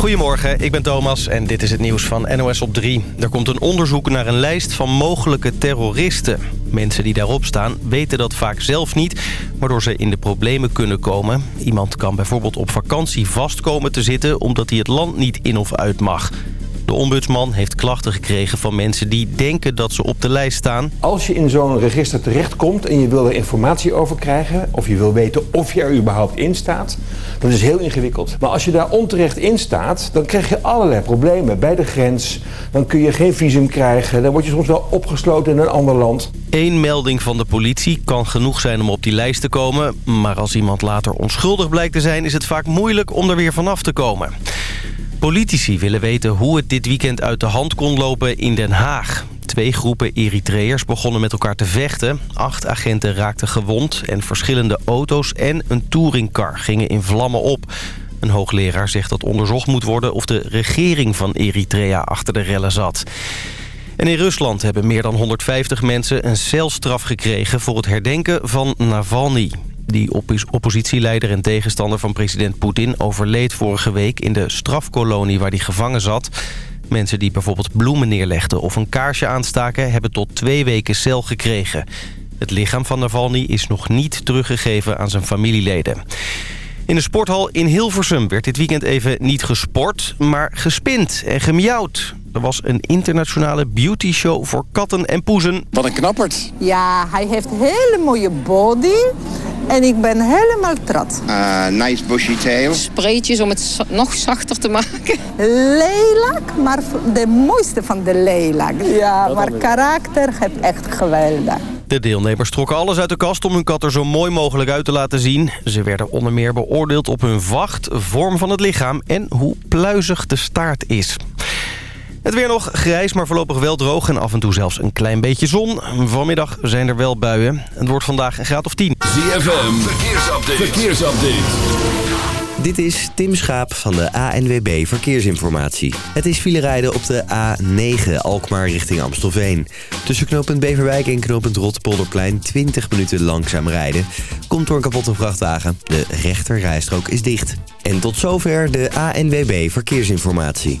Goedemorgen, ik ben Thomas en dit is het nieuws van NOS op 3. Er komt een onderzoek naar een lijst van mogelijke terroristen. Mensen die daarop staan weten dat vaak zelf niet, waardoor ze in de problemen kunnen komen. Iemand kan bijvoorbeeld op vakantie vastkomen te zitten omdat hij het land niet in of uit mag. De ombudsman heeft klachten gekregen van mensen die denken dat ze op de lijst staan. Als je in zo'n register terechtkomt en je wil er informatie over krijgen... of je wil weten of je er überhaupt in staat, dat is heel ingewikkeld. Maar als je daar onterecht in staat, dan krijg je allerlei problemen. Bij de grens, dan kun je geen visum krijgen... dan word je soms wel opgesloten in een ander land. Eén melding van de politie kan genoeg zijn om op die lijst te komen. Maar als iemand later onschuldig blijkt te zijn... is het vaak moeilijk om er weer vanaf te komen. Politici willen weten hoe het dit weekend uit de hand kon lopen in Den Haag. Twee groepen Eritreërs begonnen met elkaar te vechten. Acht agenten raakten gewond en verschillende auto's en een touringcar gingen in vlammen op. Een hoogleraar zegt dat onderzocht moet worden of de regering van Eritrea achter de rellen zat. En in Rusland hebben meer dan 150 mensen een celstraf gekregen voor het herdenken van Navalny. Die oppositieleider en tegenstander van president Poetin overleed vorige week in de strafkolonie waar hij gevangen zat. Mensen die bijvoorbeeld bloemen neerlegden of een kaarsje aanstaken hebben tot twee weken cel gekregen. Het lichaam van Navalny is nog niet teruggegeven aan zijn familieleden. In de sporthal in Hilversum werd dit weekend even niet gesport, maar gespind en gemiauwd. Er was een internationale beauty show voor katten en poezen. Wat een knapperd. Ja, hij heeft een hele mooie body. En ik ben helemaal trots. Uh, nice bushy tail. Spreetjes om het nog zachter te maken. Lelijk, maar de mooiste van de lelijk. Ja, maar karakter heb echt geweldig. De deelnemers trokken alles uit de kast om hun kat er zo mooi mogelijk uit te laten zien. Ze werden onder meer beoordeeld op hun vacht, vorm van het lichaam en hoe pluizig de staart is. Het weer nog grijs, maar voorlopig wel droog en af en toe zelfs een klein beetje zon. Vanmiddag zijn er wel buien. Het wordt vandaag een graad of 10. ZFM, verkeersupdate. verkeersupdate. Dit is Tim Schaap van de ANWB Verkeersinformatie. Het is file rijden op de A9 Alkmaar richting Amstelveen. Tussen knooppunt Beverwijk en knooppunt Rotterpolderplein 20 minuten langzaam rijden. Komt door een kapotte vrachtwagen. De rechter rijstrook is dicht. En tot zover de ANWB Verkeersinformatie.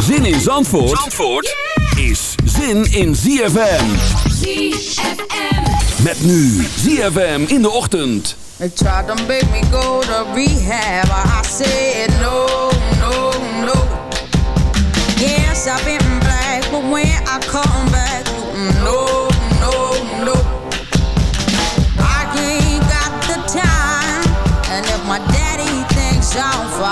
Zin in Zandvoort, Zandvoort is zin in ZFM. ZFM. Met nu ZFM in de ochtend. They tried to make me go to rehab. I said no, no, no. Yes, I've been black, but when I come back, no, no, no. I ain't got the time, and if my daddy thinks I'm fine,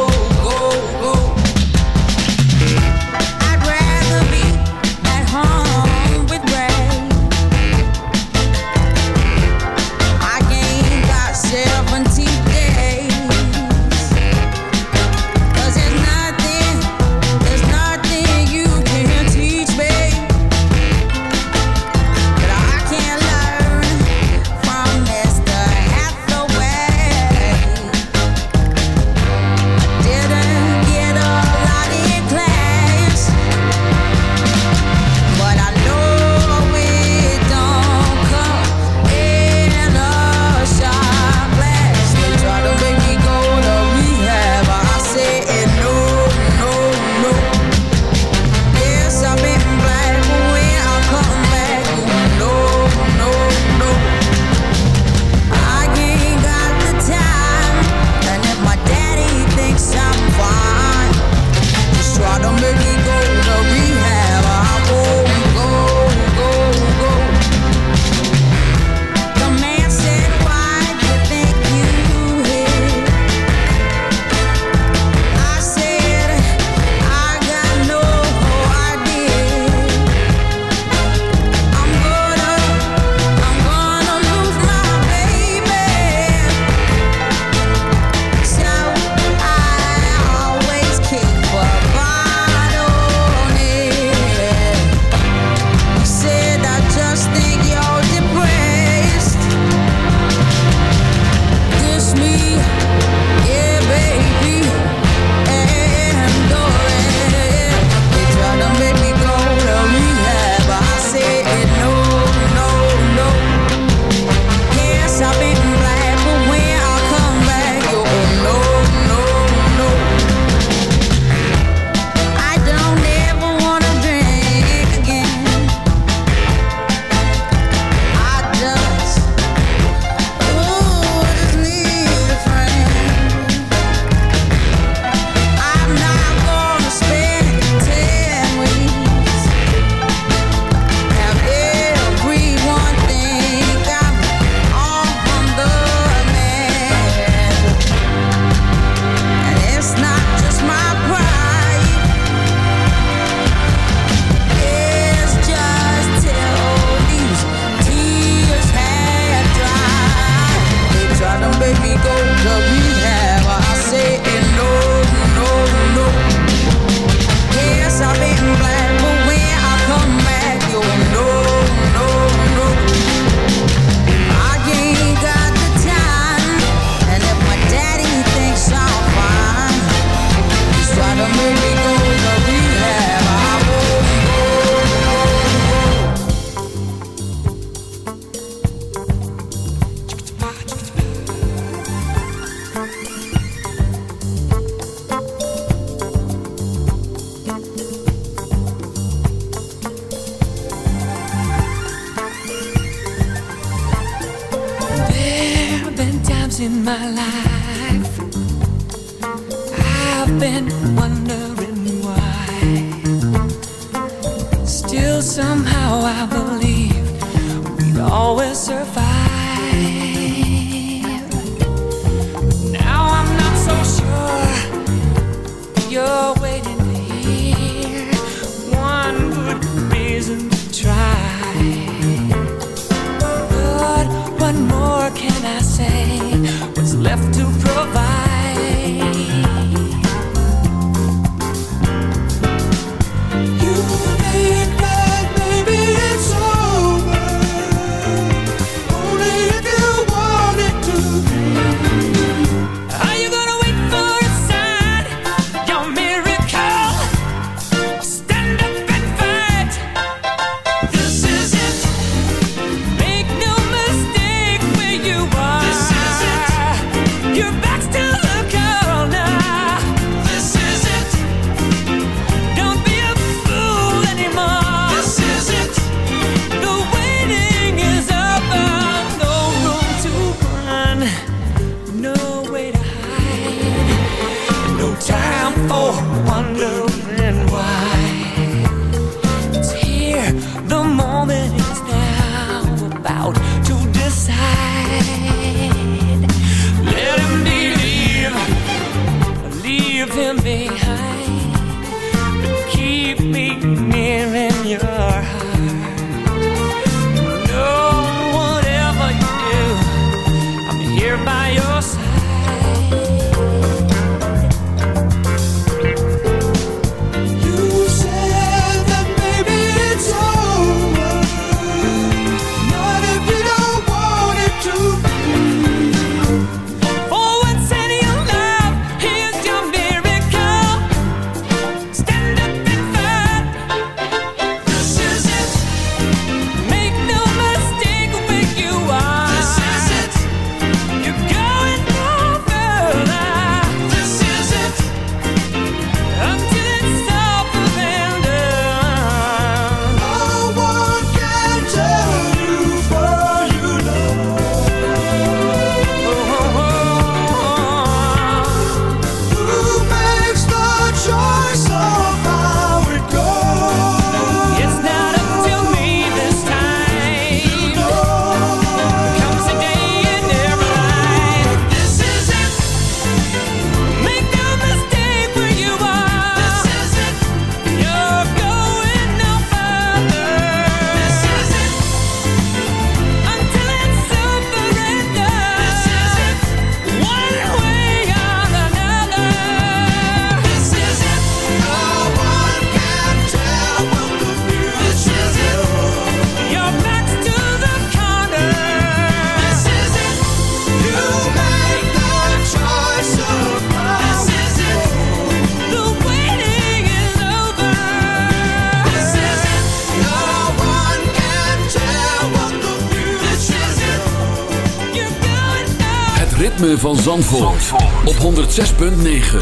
van Zandvoort, Zandvoort. op 106.9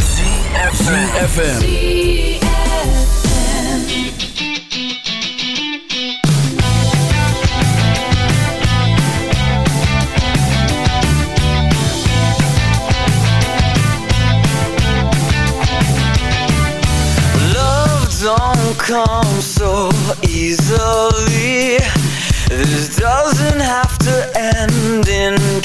CFFM Love don't come so easily This doesn't have to end in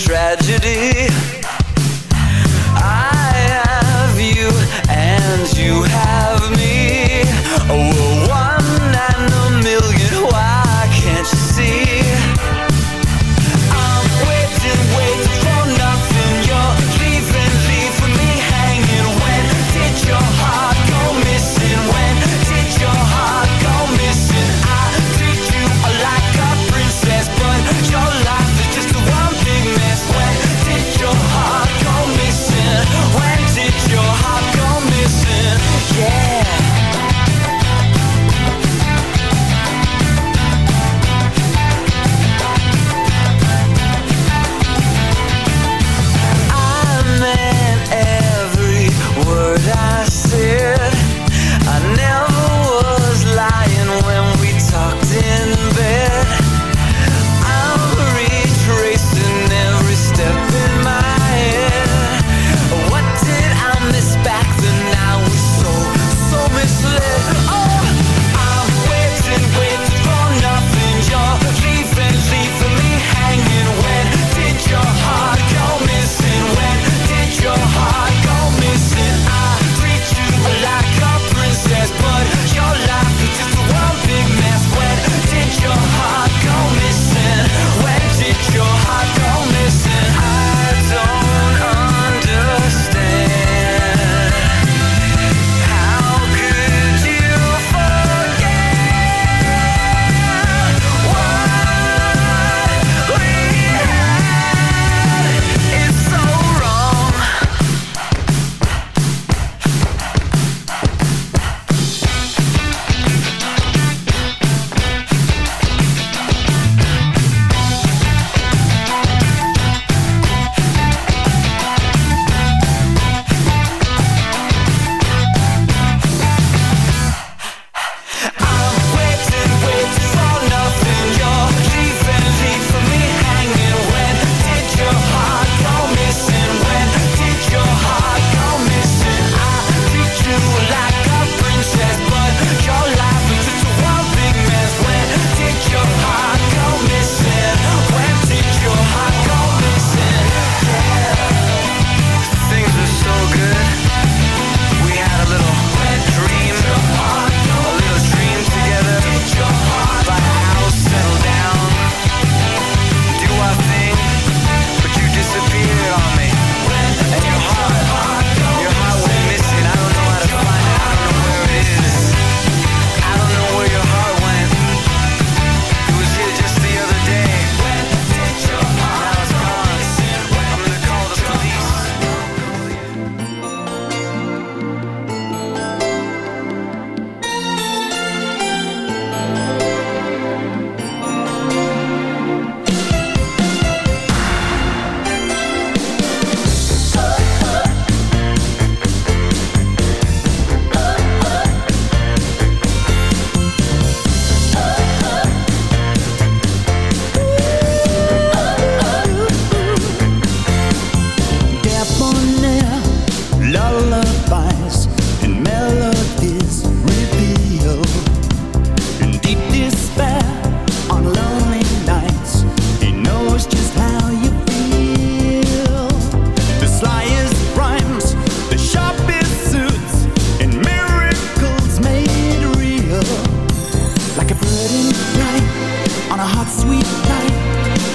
night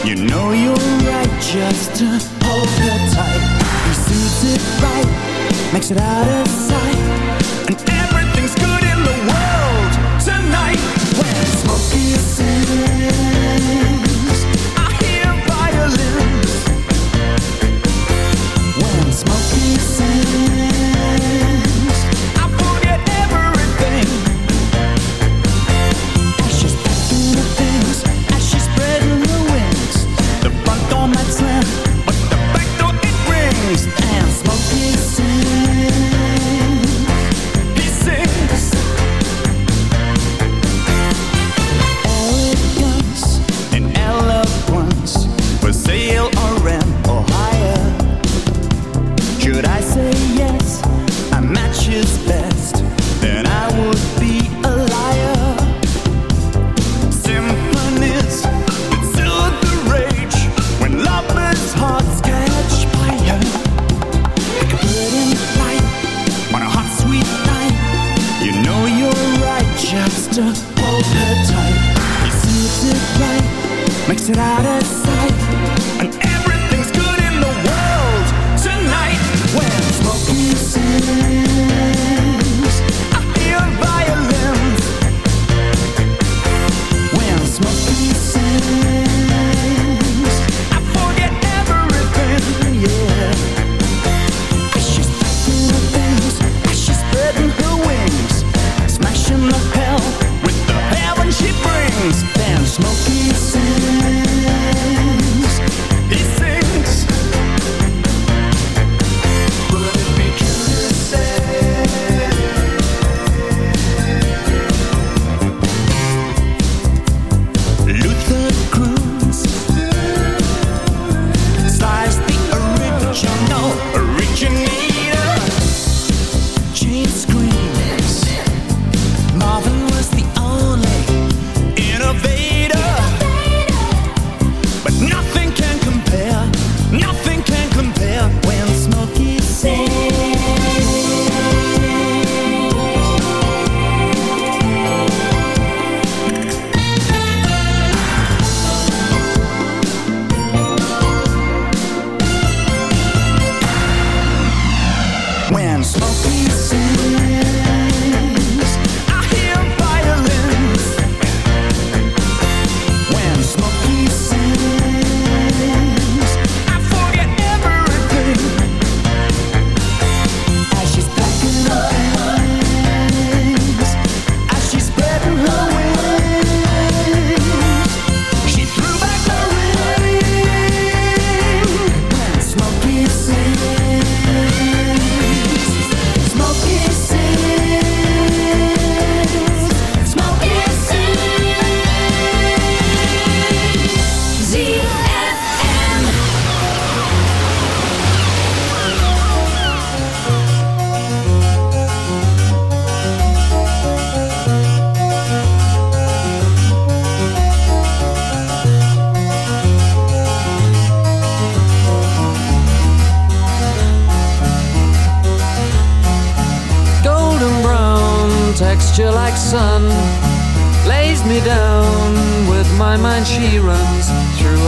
You know you're right just to hold her tight. He sees it right, makes it out of sight. And everything's good in the world tonight. When Smokey sings, I hear violins When Smokey sings Smoking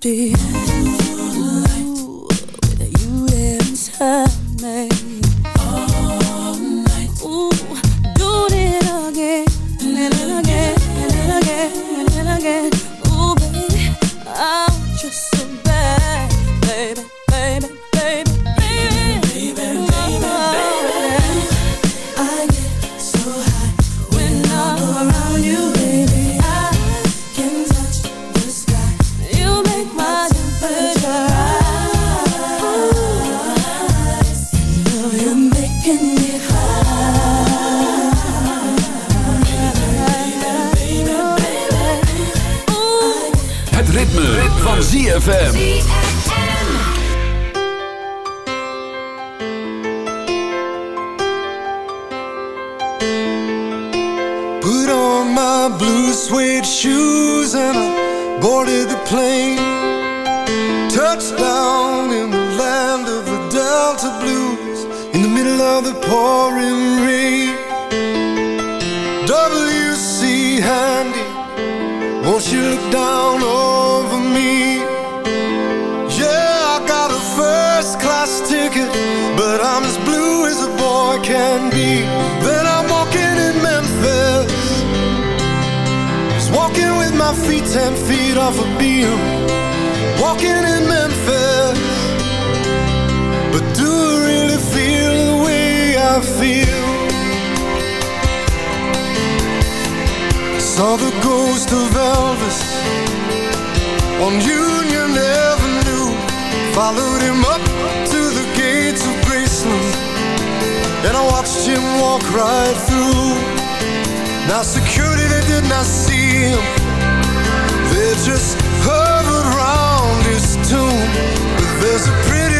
be But do I really feel the way I feel? Saw the ghost of Elvis On Union Avenue. Followed him up to the gates of Graceland. And I watched him walk right through. Now security, did not see him. They just hovered round his tomb. But there's a pretty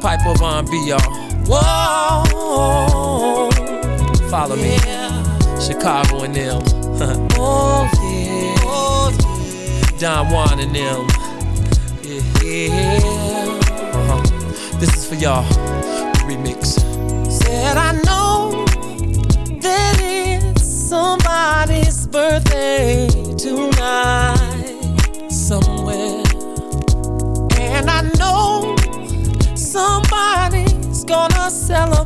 Pied Piper of R&B, y'all. Whoa, follow me. Chicago and them. oh yeah. Don Juan and them. Yeah. Uh-huh. This is for y'all. Remix.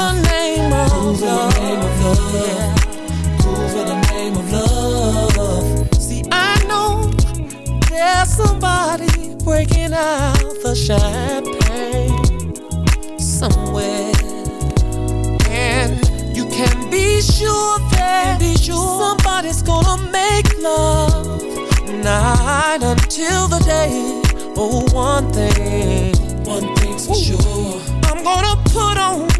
the name of love. In the name of love. Groove in the name of love. See, I know there's somebody breaking out the champagne somewhere. And you can be sure that be sure somebody's gonna make love night until the day. Oh, one thing, one thing's for sure. I'm gonna put on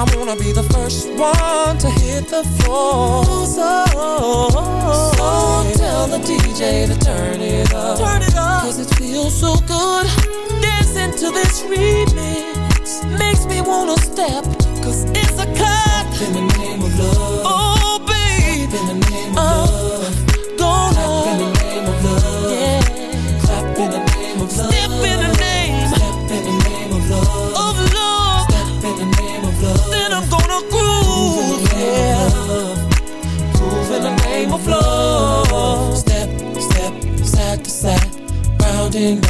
I wanna be the first one to hit the floor. So, so tell the DJ to turn it up. Turn it up. Cause it feels so good. Dancing to this remix makes me wanna step. Cause it's a cut. Round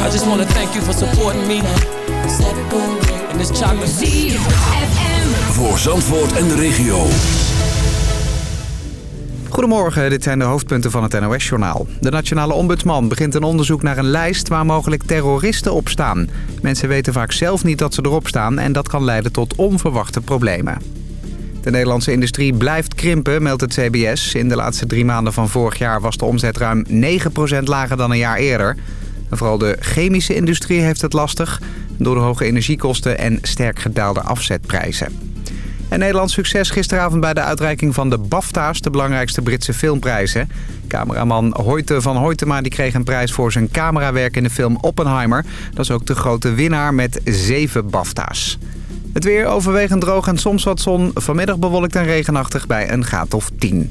I just want to thank you for supporting me in this chocolate. Voor Zandvoort en de regio. Goedemorgen, dit zijn de hoofdpunten van het NOS-journaal. De Nationale Ombudsman begint een onderzoek naar een lijst waar mogelijk terroristen op staan. Mensen weten vaak zelf niet dat ze erop staan en dat kan leiden tot onverwachte problemen. De Nederlandse industrie blijft krimpen, meldt het CBS. In de laatste drie maanden van vorig jaar was de omzet ruim 9% lager dan een jaar eerder. Vooral de chemische industrie heeft het lastig... door de hoge energiekosten en sterk gedaalde afzetprijzen. En Nederlands succes gisteravond bij de uitreiking van de BAFTA's... de belangrijkste Britse filmprijzen. Cameraman Hoyte van Hoytema die kreeg een prijs voor zijn camerawerk in de film Oppenheimer. Dat is ook de grote winnaar met zeven BAFTA's. Het weer overwegend droog en soms wat zon. Vanmiddag bewolkt en regenachtig bij een graad of 10.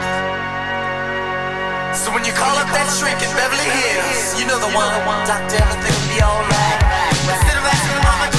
So when you call up that shrink in Beverly Hills, you know the one. Doctor, everything will be alright. Instead of asking him how much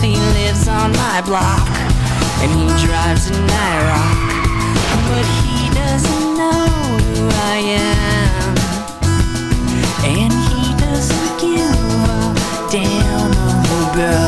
He lives on my block. And he drives a IROC. But he doesn't know who I am. And he doesn't give a damn little girl.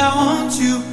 I want you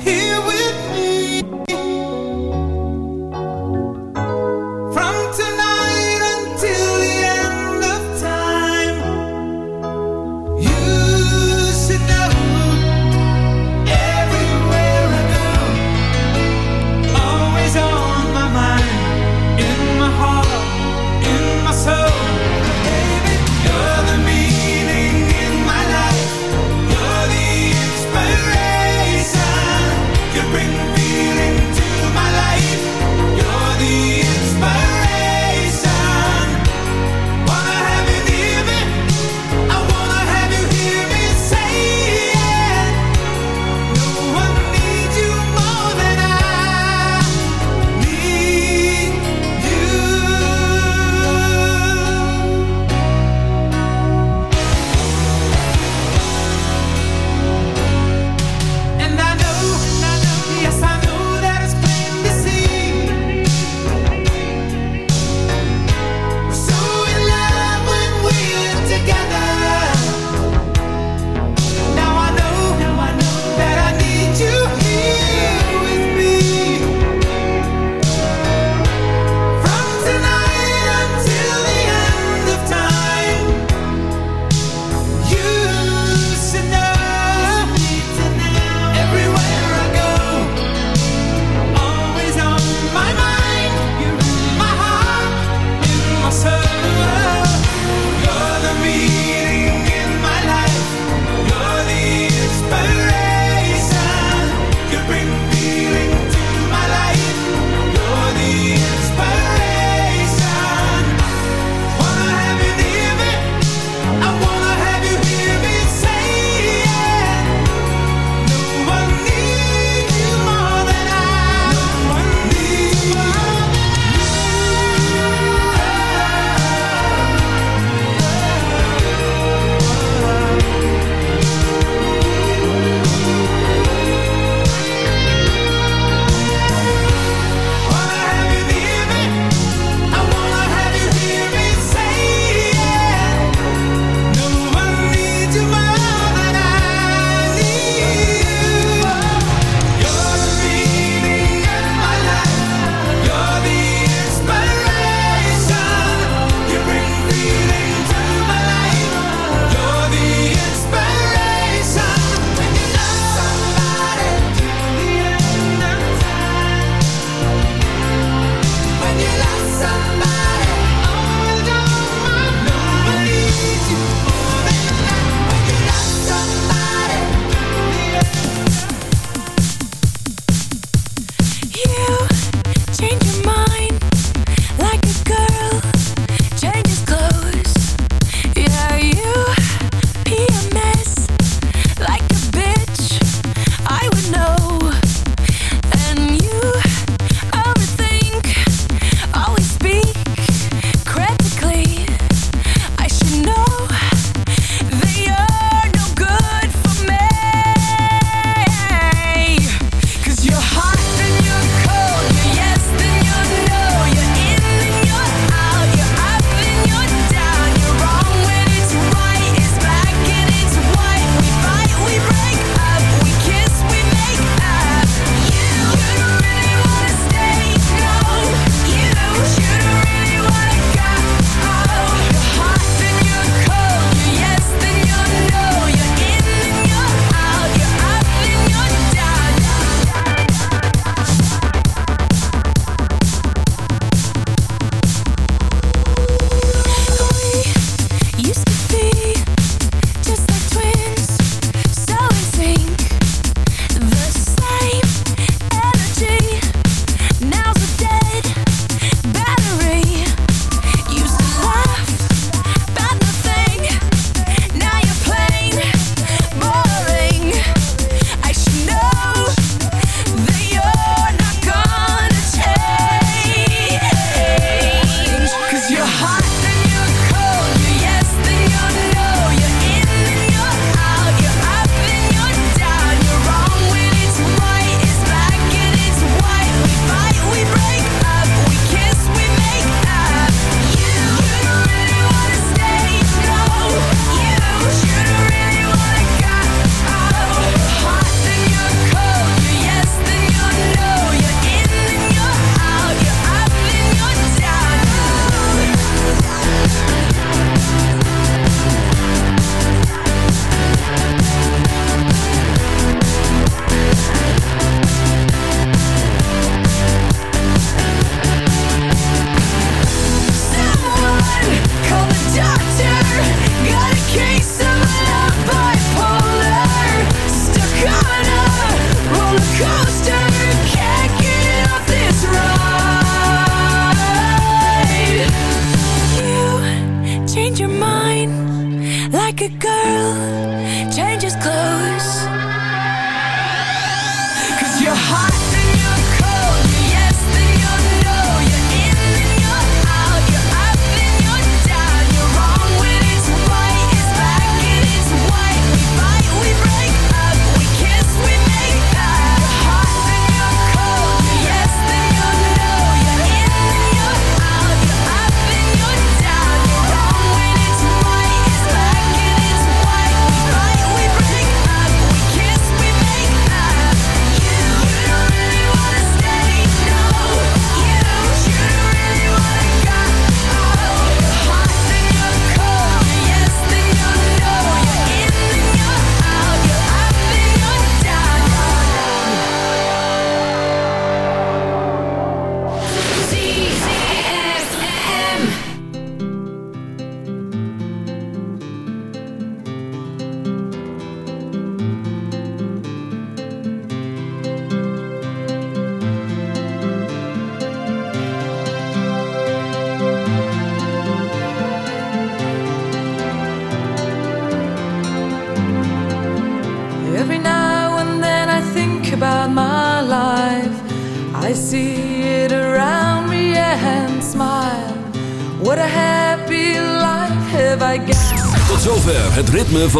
could go